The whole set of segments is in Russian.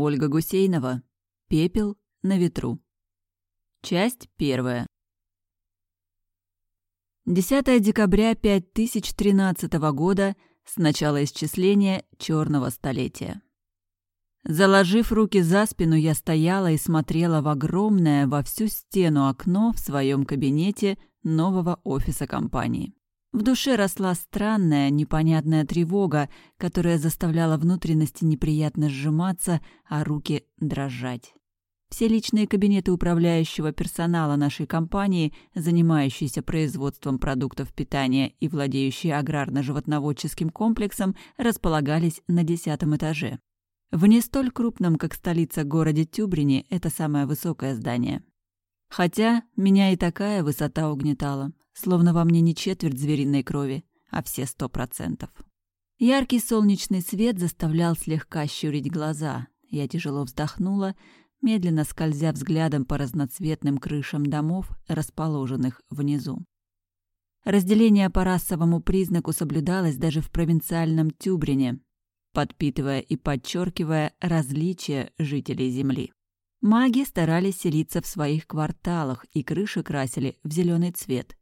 Ольга Гусейнова. Пепел на ветру. Часть первая. 10 декабря 5013 года с начала исчисления черного столетия. Заложив руки за спину, я стояла и смотрела в огромное во всю стену окно в своем кабинете нового офиса компании. В душе росла странная, непонятная тревога, которая заставляла внутренности неприятно сжиматься, а руки дрожать. Все личные кабинеты управляющего персонала нашей компании, занимающиеся производством продуктов питания и владеющие аграрно-животноводческим комплексом, располагались на десятом этаже. В не столь крупном, как столица городе Тюбрине, это самое высокое здание. Хотя меня и такая высота угнетала, словно во мне не четверть звериной крови, а все сто процентов. Яркий солнечный свет заставлял слегка щурить глаза. Я тяжело вздохнула, медленно скользя взглядом по разноцветным крышам домов, расположенных внизу. Разделение по расовому признаку соблюдалось даже в провинциальном Тюбрине, подпитывая и подчеркивая различия жителей Земли. Маги старались селиться в своих кварталах, и крыши красили в зеленый цвет,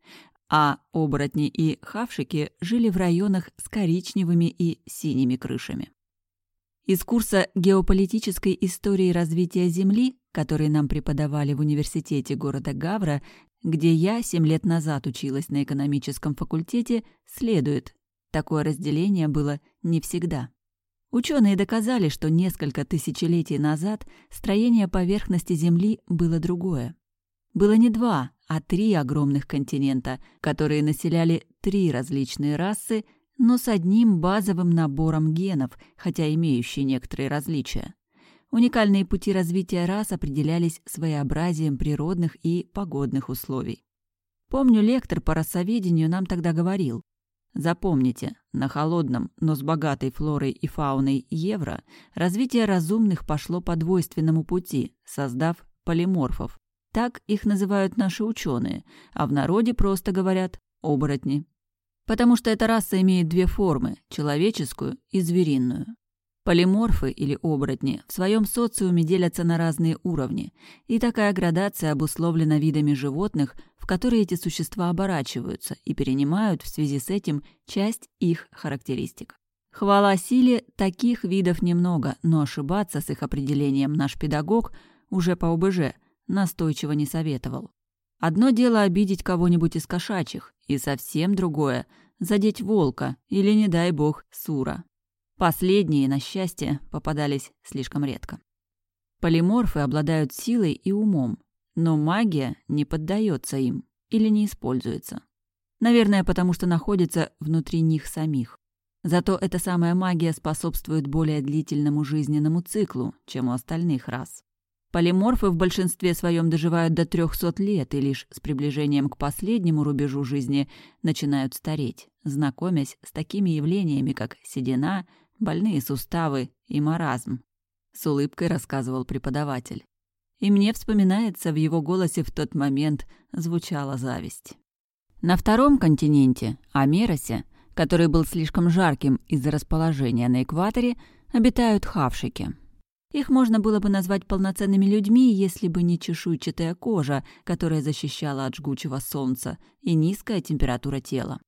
а оборотни и хавшики жили в районах с коричневыми и синими крышами. Из курса геополитической истории развития Земли, который нам преподавали в университете города Гавра, где я семь лет назад училась на экономическом факультете, следует, такое разделение было не всегда. Ученые доказали, что несколько тысячелетий назад строение поверхности Земли было другое. Было не два, а три огромных континента, которые населяли три различные расы, но с одним базовым набором генов, хотя имеющие некоторые различия. Уникальные пути развития рас определялись своеобразием природных и погодных условий. Помню, лектор по расоведению нам тогда говорил, Запомните, на холодном, но с богатой флорой и фауной Евро развитие разумных пошло по двойственному пути, создав полиморфов. Так их называют наши ученые, а в народе просто говорят «оборотни». Потому что эта раса имеет две формы – человеческую и звериную. Полиморфы или оборотни в своем социуме делятся на разные уровни, и такая градация обусловлена видами животных, в которые эти существа оборачиваются и перенимают в связи с этим часть их характеристик. Хвала силе, таких видов немного, но ошибаться с их определением наш педагог уже по ОБЖ настойчиво не советовал. Одно дело обидеть кого-нибудь из кошачьих, и совсем другое – задеть волка или, не дай бог, сура. Последние, на счастье, попадались слишком редко. Полиморфы обладают силой и умом, но магия не поддается им или не используется. Наверное, потому что находится внутри них самих. Зато эта самая магия способствует более длительному жизненному циклу, чем у остальных рас. Полиморфы в большинстве своем доживают до 300 лет и лишь с приближением к последнему рубежу жизни начинают стареть, знакомясь с такими явлениями, как седина, больные суставы и маразм», — с улыбкой рассказывал преподаватель. И мне вспоминается, в его голосе в тот момент звучала зависть. На втором континенте, Амеросе, который был слишком жарким из-за расположения на экваторе, обитают хавшики. Их можно было бы назвать полноценными людьми, если бы не чешуйчатая кожа, которая защищала от жгучего солнца, и низкая температура тела.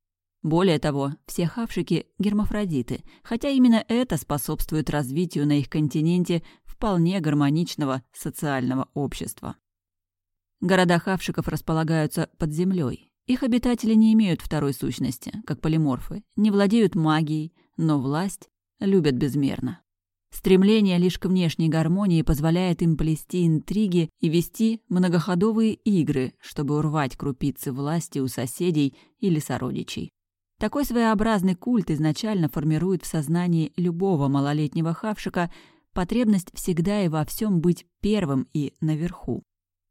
Более того, все хавшики – гермафродиты, хотя именно это способствует развитию на их континенте вполне гармоничного социального общества. Города хавшиков располагаются под землей. Их обитатели не имеют второй сущности, как полиморфы, не владеют магией, но власть любят безмерно. Стремление лишь к внешней гармонии позволяет им плести интриги и вести многоходовые игры, чтобы урвать крупицы власти у соседей или сородичей. Такой своеобразный культ изначально формирует в сознании любого малолетнего хавшика потребность всегда и во всем быть первым и наверху.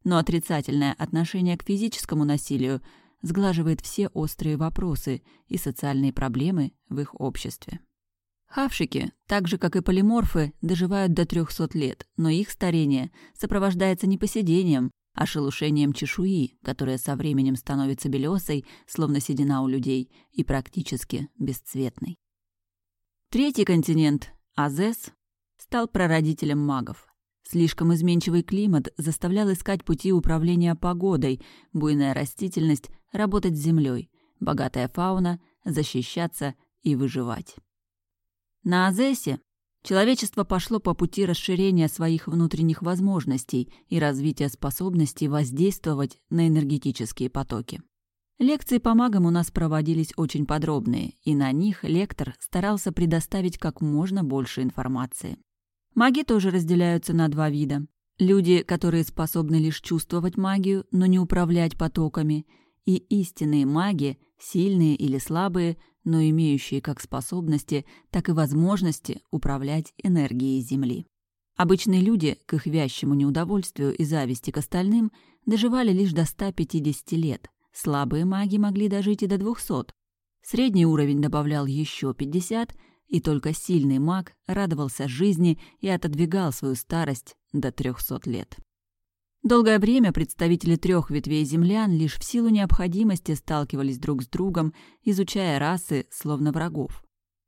Но отрицательное отношение к физическому насилию сглаживает все острые вопросы и социальные проблемы в их обществе. Хавшики, так же как и полиморфы, доживают до 300 лет, но их старение сопровождается не посидением, а шелушением чешуи, которая со временем становится белесой, словно седина у людей, и практически бесцветной. Третий континент, Азес, стал прародителем магов. Слишком изменчивый климат заставлял искать пути управления погодой, буйная растительность, работать с землей, богатая фауна, защищаться и выживать. На Азесе человечество пошло по пути расширения своих внутренних возможностей и развития способностей воздействовать на энергетические потоки. Лекции по магам у нас проводились очень подробные, и на них лектор старался предоставить как можно больше информации. Маги тоже разделяются на два вида. Люди, которые способны лишь чувствовать магию, но не управлять потоками, и истинные маги, сильные или слабые, но имеющие как способности, так и возможности управлять энергией Земли. Обычные люди, к их вящему неудовольствию и зависти к остальным, доживали лишь до 150 лет. Слабые маги могли дожить и до 200. Средний уровень добавлял еще 50, и только сильный маг радовался жизни и отодвигал свою старость до 300 лет. Долгое время представители трех ветвей землян лишь в силу необходимости сталкивались друг с другом, изучая расы, словно врагов.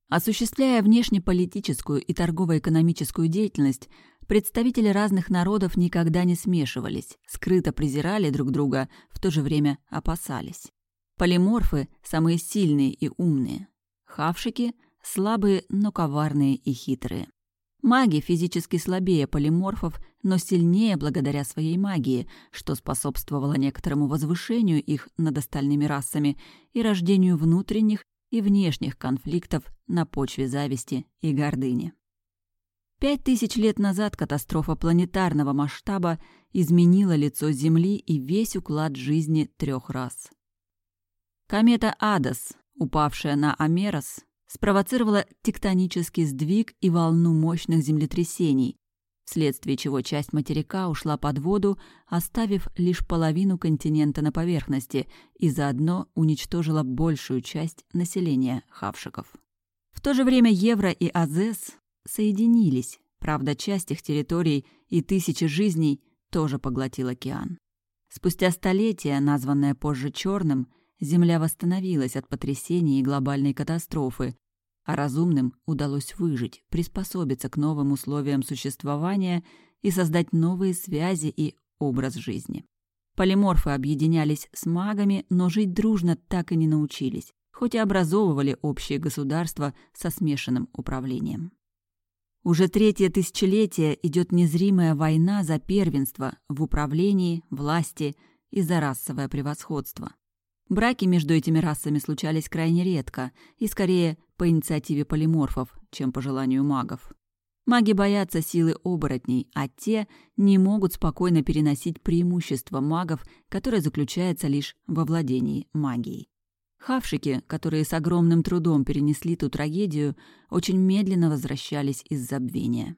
Осуществляя внешнеполитическую и торгово-экономическую деятельность, представители разных народов никогда не смешивались, скрыто презирали друг друга, в то же время опасались. Полиморфы – самые сильные и умные. Хавшики – слабые, но коварные и хитрые. Маги физически слабее полиморфов, но сильнее благодаря своей магии, что способствовало некоторому возвышению их над остальными расами и рождению внутренних и внешних конфликтов на почве зависти и гордыни. Пять тысяч лет назад катастрофа планетарного масштаба изменила лицо Земли и весь уклад жизни трех рас. Комета Адас, упавшая на Амерос, спровоцировала тектонический сдвиг и волну мощных землетрясений, вследствие чего часть материка ушла под воду, оставив лишь половину континента на поверхности и заодно уничтожила большую часть населения хавшиков. В то же время Евро и Азес соединились, правда, часть их территорий и тысячи жизней тоже поглотил океан. Спустя столетия, названная позже Черным, Земля восстановилась от потрясений и глобальной катастрофы, а разумным удалось выжить, приспособиться к новым условиям существования и создать новые связи и образ жизни. Полиморфы объединялись с магами, но жить дружно так и не научились, хоть и образовывали общее государство со смешанным управлением. Уже третье тысячелетие идет незримая война за первенство в управлении, власти и за расовое превосходство. Браки между этими расами случались крайне редко и скорее по инициативе полиморфов, чем по желанию магов. Маги боятся силы оборотней, а те не могут спокойно переносить преимущество магов, которое заключается лишь во владении магией. Хавшики, которые с огромным трудом перенесли ту трагедию, очень медленно возвращались из забвения.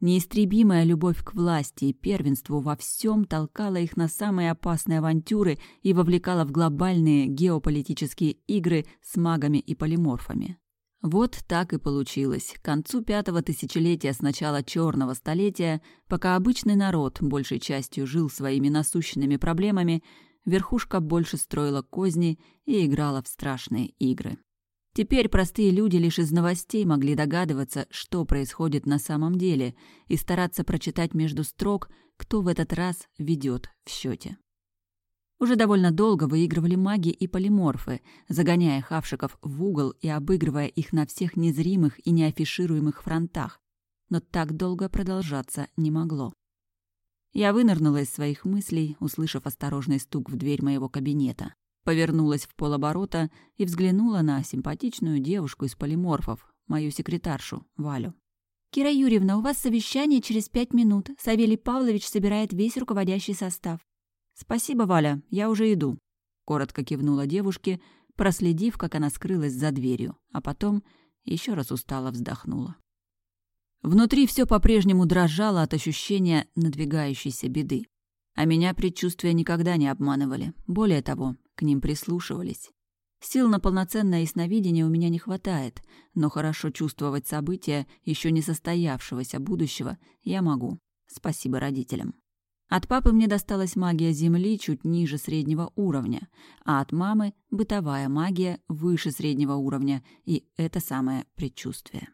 Неистребимая любовь к власти и первенству во всем толкала их на самые опасные авантюры и вовлекала в глобальные геополитические игры с магами и полиморфами. Вот так и получилось. К концу пятого тысячелетия с начала черного столетия, пока обычный народ большей частью жил своими насущными проблемами, верхушка больше строила козни и играла в страшные игры. Теперь простые люди лишь из новостей могли догадываться, что происходит на самом деле, и стараться прочитать между строк, кто в этот раз ведет в счете. Уже довольно долго выигрывали маги и полиморфы, загоняя хавшиков в угол и обыгрывая их на всех незримых и неафишируемых фронтах. Но так долго продолжаться не могло. Я вынырнула из своих мыслей, услышав осторожный стук в дверь моего кабинета повернулась в полоборота и взглянула на симпатичную девушку из полиморфов, мою секретаршу, Валю. «Кира Юрьевна, у вас совещание через пять минут. Савелий Павлович собирает весь руководящий состав». «Спасибо, Валя, я уже иду», — коротко кивнула девушке, проследив, как она скрылась за дверью, а потом еще раз устало вздохнула. Внутри все по-прежнему дрожало от ощущения надвигающейся беды. А меня предчувствия никогда не обманывали. Более того, к ним прислушивались. Сил на полноценное ясновидение у меня не хватает, но хорошо чувствовать события еще не состоявшегося будущего я могу. Спасибо родителям. От папы мне досталась магия Земли чуть ниже среднего уровня, а от мамы — бытовая магия выше среднего уровня, и это самое предчувствие.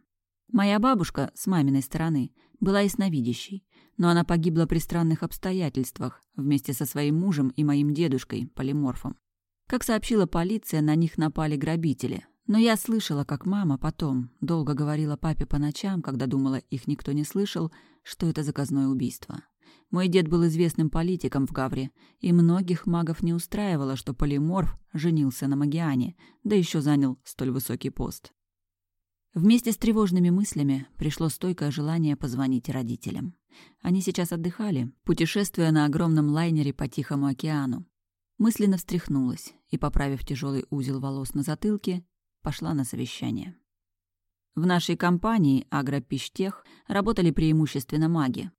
Моя бабушка, с маминой стороны, была ясновидящей, но она погибла при странных обстоятельствах вместе со своим мужем и моим дедушкой, полиморфом. Как сообщила полиция, на них напали грабители. Но я слышала, как мама потом долго говорила папе по ночам, когда думала, их никто не слышал, что это заказное убийство. Мой дед был известным политиком в Гавре, и многих магов не устраивало, что полиморф женился на Магиане, да еще занял столь высокий пост. Вместе с тревожными мыслями пришло стойкое желание позвонить родителям. Они сейчас отдыхали, путешествуя на огромном лайнере по Тихому океану. Мысленно встряхнулась и, поправив тяжелый узел волос на затылке, пошла на совещание. В нашей компании «Агропищтех» работали преимущественно маги.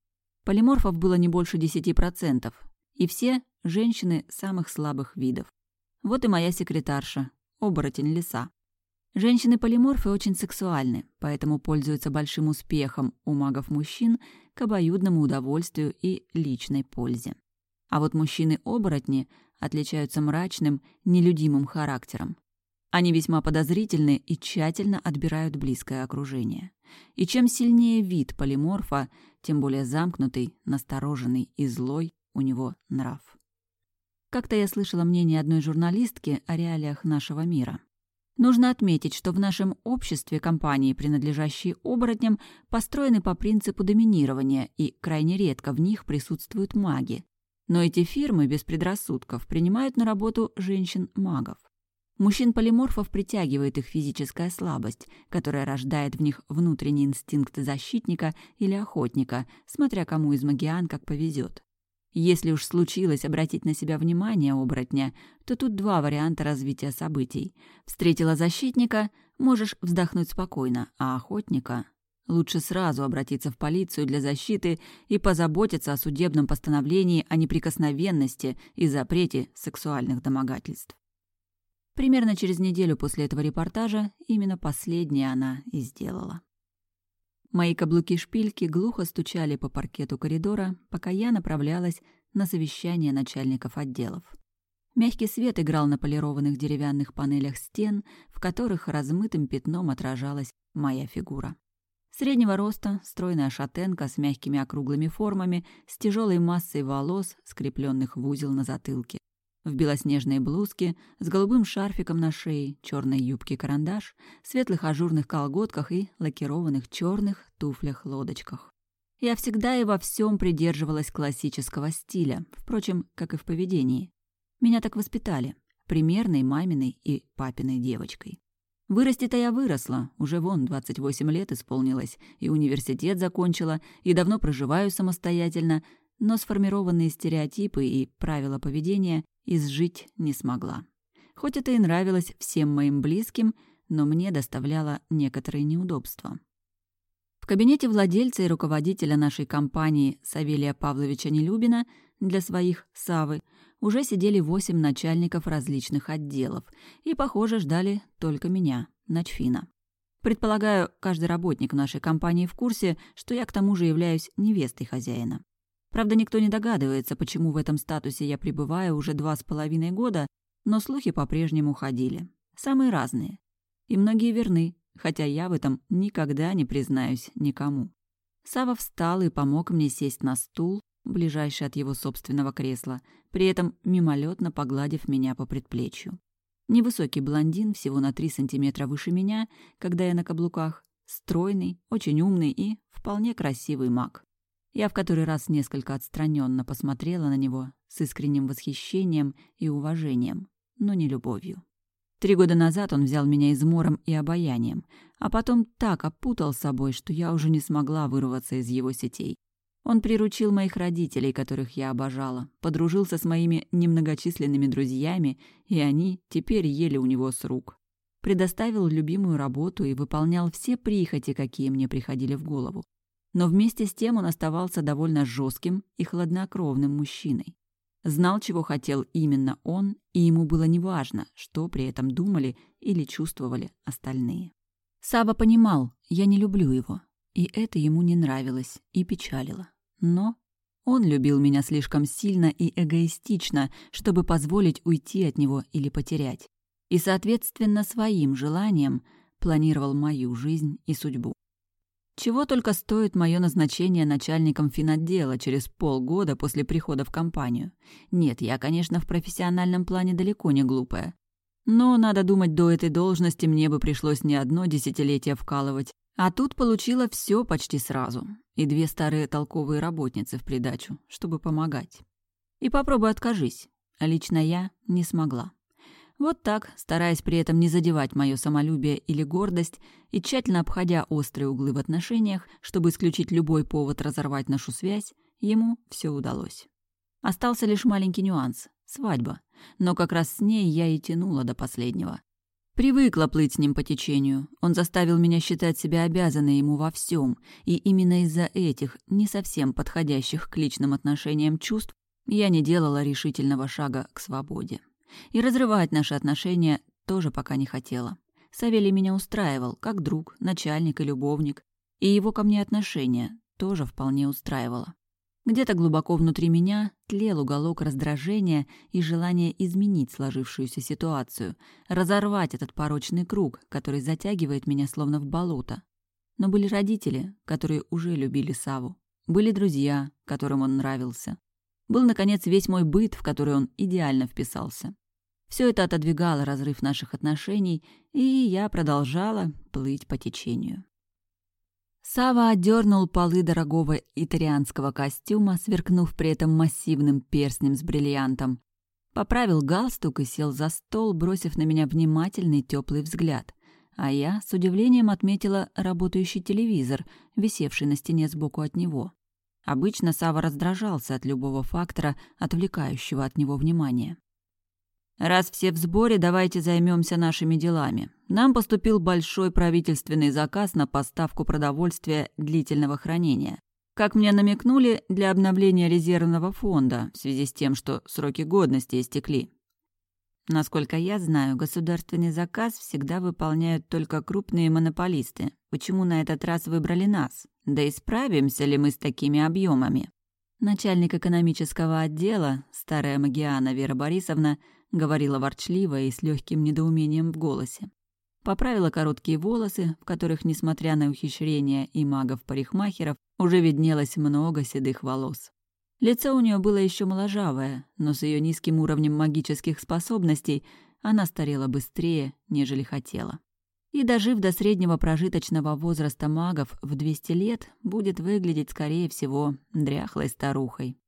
Полиморфов было не больше 10%, и все – женщины самых слабых видов. Вот и моя секретарша, оборотень леса. Женщины-полиморфы очень сексуальны, поэтому пользуются большим успехом у магов-мужчин к обоюдному удовольствию и личной пользе. А вот мужчины-оборотни отличаются мрачным, нелюдимым характером. Они весьма подозрительны и тщательно отбирают близкое окружение. И чем сильнее вид полиморфа, тем более замкнутый, настороженный и злой у него нрав. Как-то я слышала мнение одной журналистки о реалиях нашего мира. Нужно отметить, что в нашем обществе компании, принадлежащие оборотням, построены по принципу доминирования, и крайне редко в них присутствуют маги. Но эти фирмы без предрассудков принимают на работу женщин-магов. Мужчин-полиморфов притягивает их физическая слабость, которая рождает в них внутренний инстинкт защитника или охотника, смотря кому из магиан как повезет. Если уж случилось обратить на себя внимание оборотня, то тут два варианта развития событий. Встретила защитника — можешь вздохнуть спокойно, а охотника — лучше сразу обратиться в полицию для защиты и позаботиться о судебном постановлении о неприкосновенности и запрете сексуальных домогательств. Примерно через неделю после этого репортажа именно последнее она и сделала. Мои каблуки-шпильки глухо стучали по паркету коридора, пока я направлялась на совещание начальников отделов. Мягкий свет играл на полированных деревянных панелях стен, в которых размытым пятном отражалась моя фигура. Среднего роста, стройная шатенка с мягкими округлыми формами, с тяжелой массой волос, скрепленных в узел на затылке в белоснежной блузке, с голубым шарфиком на шее, черной юбке-карандаш, светлых ажурных колготках и лакированных черных туфлях-лодочках. Я всегда и во всем придерживалась классического стиля, впрочем, как и в поведении. Меня так воспитали, примерной маминой и папиной девочкой. Вырасти-то я выросла, уже вон 28 лет исполнилось, и университет закончила, и давно проживаю самостоятельно, но сформированные стереотипы и правила поведения изжить не смогла. Хоть это и нравилось всем моим близким, но мне доставляло некоторые неудобства. В кабинете владельца и руководителя нашей компании Савелия Павловича Нелюбина для своих Савы уже сидели восемь начальников различных отделов и, похоже, ждали только меня, Начфина. Предполагаю, каждый работник нашей компании в курсе, что я к тому же являюсь невестой хозяина. Правда, никто не догадывается, почему в этом статусе я пребываю уже два с половиной года, но слухи по-прежнему ходили. Самые разные. И многие верны, хотя я в этом никогда не признаюсь никому. Сава встал и помог мне сесть на стул, ближайший от его собственного кресла, при этом мимолетно погладив меня по предплечью. Невысокий блондин, всего на три сантиметра выше меня, когда я на каблуках, стройный, очень умный и вполне красивый маг. Я в который раз несколько отстраненно посмотрела на него с искренним восхищением и уважением, но не любовью. Три года назад он взял меня измором и обаянием, а потом так опутал собой, что я уже не смогла вырваться из его сетей. Он приручил моих родителей, которых я обожала, подружился с моими немногочисленными друзьями, и они теперь ели у него с рук. Предоставил любимую работу и выполнял все прихоти, какие мне приходили в голову но вместе с тем он оставался довольно жестким и хладнокровным мужчиной. Знал, чего хотел именно он, и ему было неважно, что при этом думали или чувствовали остальные. Саба понимал, я не люблю его, и это ему не нравилось и печалило. Но он любил меня слишком сильно и эгоистично, чтобы позволить уйти от него или потерять. И, соответственно, своим желанием планировал мою жизнь и судьбу. Чего только стоит мое назначение начальником финотдела через полгода после прихода в компанию. Нет, я, конечно, в профессиональном плане далеко не глупая. Но, надо думать, до этой должности мне бы пришлось не одно десятилетие вкалывать, а тут получила все почти сразу. И две старые толковые работницы в придачу, чтобы помогать. И попробуй откажись. А лично я не смогла. Вот так, стараясь при этом не задевать мое самолюбие или гордость и тщательно обходя острые углы в отношениях, чтобы исключить любой повод разорвать нашу связь, ему все удалось. Остался лишь маленький нюанс — свадьба. Но как раз с ней я и тянула до последнего. Привыкла плыть с ним по течению. Он заставил меня считать себя обязанной ему во всем, и именно из-за этих, не совсем подходящих к личным отношениям чувств, я не делала решительного шага к свободе. И разрывать наши отношения тоже пока не хотела. Савелий меня устраивал, как друг, начальник и любовник. И его ко мне отношение тоже вполне устраивало. Где-то глубоко внутри меня тлел уголок раздражения и желания изменить сложившуюся ситуацию, разорвать этот порочный круг, который затягивает меня словно в болото. Но были родители, которые уже любили Саву. Были друзья, которым он нравился. Был, наконец, весь мой быт, в который он идеально вписался. Все это отодвигало разрыв наших отношений, и я продолжала плыть по течению. Сава отдернул полы дорогого итальянского костюма, сверкнув при этом массивным перстнем с бриллиантом. Поправил галстук и сел за стол, бросив на меня внимательный теплый взгляд. А я с удивлением отметила работающий телевизор, висевший на стене сбоку от него. Обычно Сава раздражался от любого фактора, отвлекающего от него внимание. Раз все в сборе, давайте займемся нашими делами. Нам поступил большой правительственный заказ на поставку продовольствия длительного хранения. Как мне намекнули, для обновления резервного фонда в связи с тем, что сроки годности истекли. Насколько я знаю, государственный заказ всегда выполняют только крупные монополисты. Почему на этот раз выбрали нас? Да и справимся ли мы с такими объемами? Начальник экономического отдела, старая Магиана Вера Борисовна, говорила ворчливо и с легким недоумением в голосе. Поправила короткие волосы, в которых, несмотря на ухищрения и магов-парикмахеров, уже виднелось много седых волос. Лицо у нее было еще моложавое, но с ее низким уровнем магических способностей она старела быстрее, нежели хотела. И дожив до среднего прожиточного возраста магов в 200 лет, будет выглядеть, скорее всего, дряхлой старухой.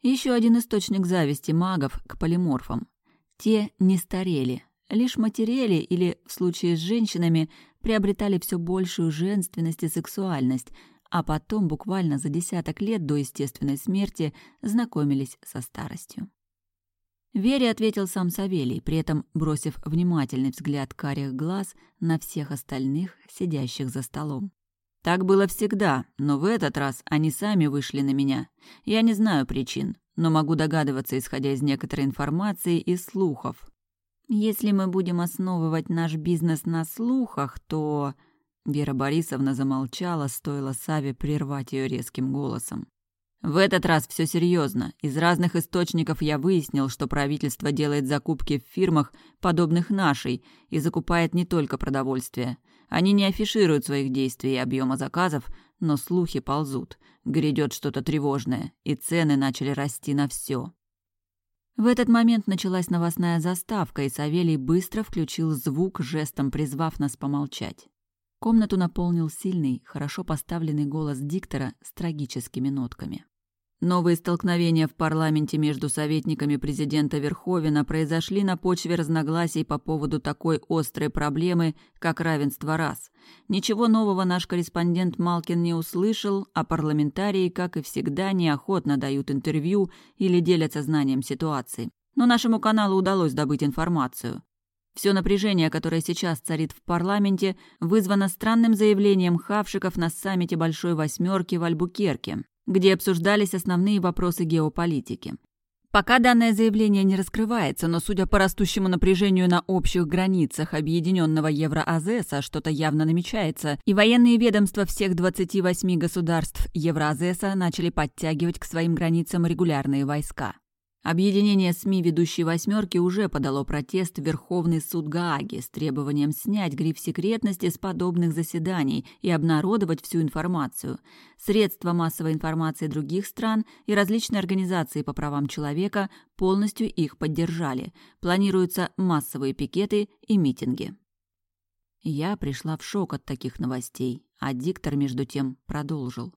Еще один источник зависти магов к полиморфам. Те не старели, лишь материали или, в случае с женщинами, приобретали все большую женственность и сексуальность, а потом буквально за десяток лет до естественной смерти знакомились со старостью. Вере ответил сам Савелий, при этом бросив внимательный взгляд карих глаз на всех остальных, сидящих за столом. Так было всегда, но в этот раз они сами вышли на меня. Я не знаю причин, но могу догадываться, исходя из некоторой информации и слухов. Если мы будем основывать наш бизнес на слухах, то... Вера Борисовна замолчала, стоило Саве прервать ее резким голосом. В этот раз все серьезно. Из разных источников я выяснил, что правительство делает закупки в фирмах, подобных нашей, и закупает не только продовольствие. Они не афишируют своих действий и объема заказов, но слухи ползут. Грядет что-то тревожное, и цены начали расти на все. В этот момент началась новостная заставка, и Савелий быстро включил звук, жестом призвав нас помолчать. Комнату наполнил сильный, хорошо поставленный голос диктора с трагическими нотками. Новые столкновения в парламенте между советниками президента Верховина произошли на почве разногласий по поводу такой острой проблемы, как равенство рас. Ничего нового наш корреспондент Малкин не услышал, а парламентарии, как и всегда, неохотно дают интервью или делятся знанием ситуации. Но нашему каналу удалось добыть информацию. Все напряжение, которое сейчас царит в парламенте, вызвано странным заявлением хавшиков на саммите Большой Восьмерки в Альбукерке где обсуждались основные вопросы геополитики. Пока данное заявление не раскрывается, но судя по растущему напряжению на общих границах объединенного Евроазеса, что-то явно намечается, и военные ведомства всех 28 государств Евроазеса начали подтягивать к своим границам регулярные войска. Объединение СМИ «Ведущей восьмерки» уже подало протест в Верховный суд Гааги с требованием снять гриф секретности с подобных заседаний и обнародовать всю информацию. Средства массовой информации других стран и различные организации по правам человека полностью их поддержали. Планируются массовые пикеты и митинги. Я пришла в шок от таких новостей, а диктор, между тем, продолжил.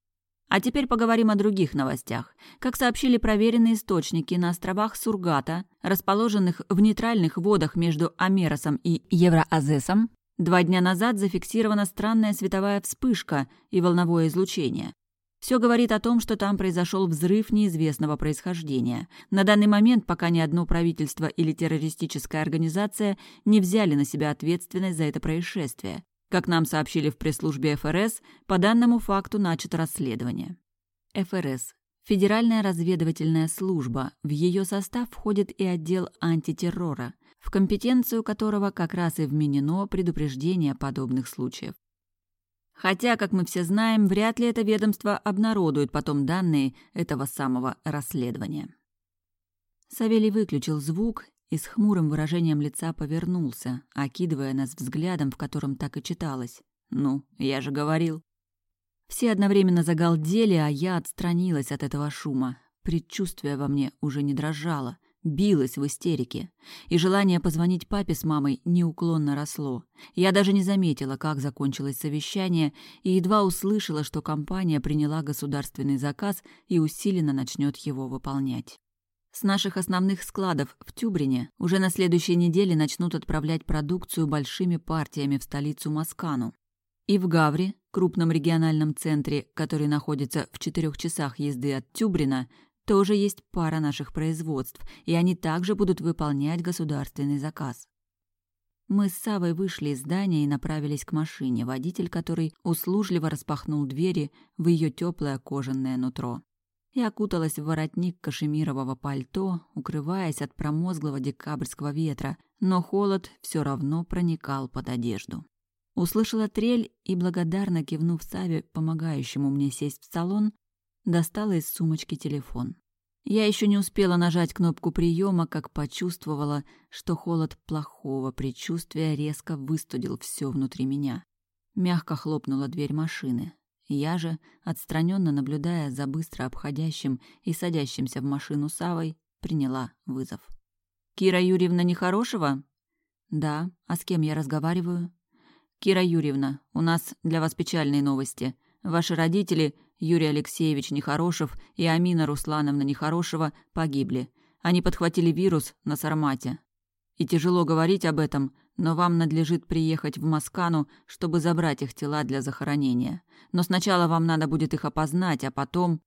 А теперь поговорим о других новостях. Как сообщили проверенные источники, на островах Сургата, расположенных в нейтральных водах между Амеросом и Евроазесом, два дня назад зафиксирована странная световая вспышка и волновое излучение. Все говорит о том, что там произошел взрыв неизвестного происхождения. На данный момент пока ни одно правительство или террористическая организация не взяли на себя ответственность за это происшествие. Как нам сообщили в пресс-службе ФРС, по данному факту начато расследование. ФРС – Федеральная разведывательная служба. В ее состав входит и отдел антитеррора, в компетенцию которого как раз и вменено предупреждение подобных случаев. Хотя, как мы все знаем, вряд ли это ведомство обнародует потом данные этого самого расследования. Савелий выключил звук и с хмурым выражением лица повернулся, окидывая нас взглядом, в котором так и читалось. «Ну, я же говорил». Все одновременно загалдели, а я отстранилась от этого шума. Предчувствие во мне уже не дрожало, билось в истерике. И желание позвонить папе с мамой неуклонно росло. Я даже не заметила, как закончилось совещание, и едва услышала, что компания приняла государственный заказ и усиленно начнет его выполнять. С наших основных складов в Тюбрине уже на следующей неделе начнут отправлять продукцию большими партиями в столицу Маскану. И в Гавре, крупном региональном центре, который находится в четырех часах езды от Тюбрина, тоже есть пара наших производств, и они также будут выполнять государственный заказ. Мы с Савой вышли из здания и направились к машине, водитель которой услужливо распахнул двери в ее теплое кожаное нутро и окуталась в воротник кашемирового пальто, укрываясь от промозглого декабрьского ветра, но холод все равно проникал под одежду. Услышала трель и, благодарно кивнув Саве, помогающему мне сесть в салон, достала из сумочки телефон. Я еще не успела нажать кнопку приема, как почувствовала, что холод плохого предчувствия резко выстудил все внутри меня. Мягко хлопнула дверь машины. Я же, отстраненно наблюдая за быстро обходящим и садящимся в машину Савой, приняла вызов. «Кира Юрьевна нехорошего?» «Да. А с кем я разговариваю?» «Кира Юрьевна, у нас для вас печальные новости. Ваши родители, Юрий Алексеевич Нехорошев и Амина Руслановна Нехорошева, погибли. Они подхватили вирус на Сармате. И тяжело говорить об этом, но вам надлежит приехать в Маскану, чтобы забрать их тела для захоронения. Но сначала вам надо будет их опознать, а потом...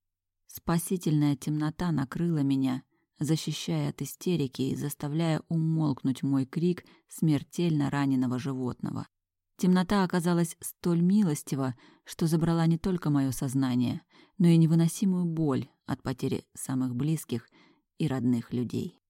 Спасительная темнота накрыла меня, защищая от истерики и заставляя умолкнуть мой крик смертельно раненого животного. Темнота оказалась столь милостива, что забрала не только мое сознание, но и невыносимую боль от потери самых близких и родных людей.